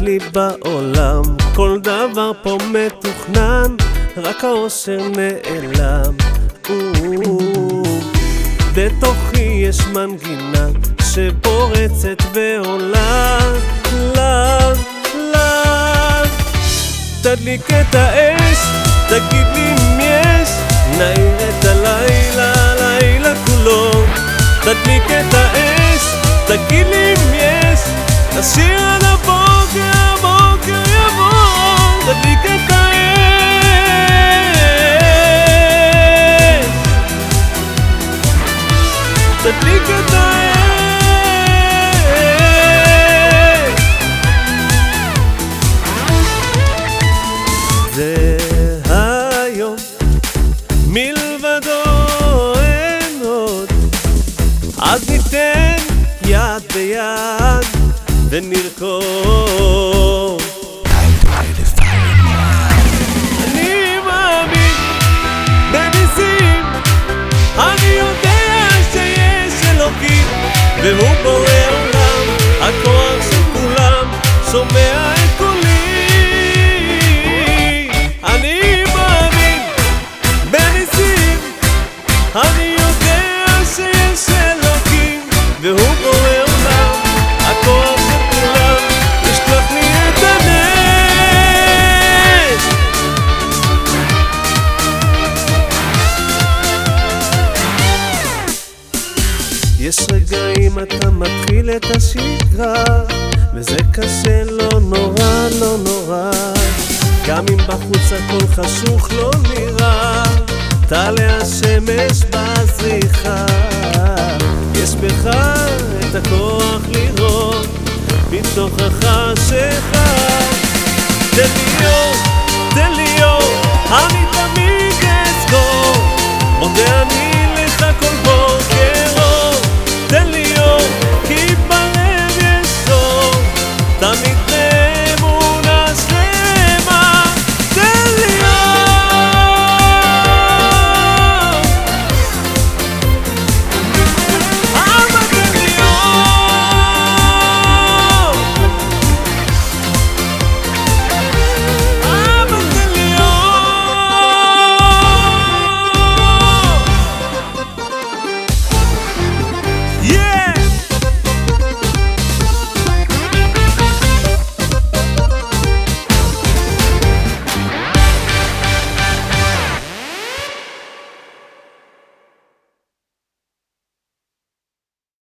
לי בעולם, כל דבר פה מתוכנן, רק האושר נעלם. בתוכי יש מנגינה שפורצת ועולה, לאן, לאן. תדליק את האש, תגיד לי אם יש, נעיר את הלילה, הלילה כולו. תדליק את האש, תגיד לי אם יש, נשאיר עד הבוקר יד ביד ונרקוד. אני מאמין בניסים, אני יודע שיש אלוקים, והוא בורא עולם, הכוח של כולם, שומע את יש רגעים אתה מתחיל את השגרה וזה קשה, לא נורא, לא נורא. גם אם בחוץ הכל חשוך לא נראה. תעלה השמש בזריחה. יש בך את הכוח לראות מתוך החשיכה תן לי there.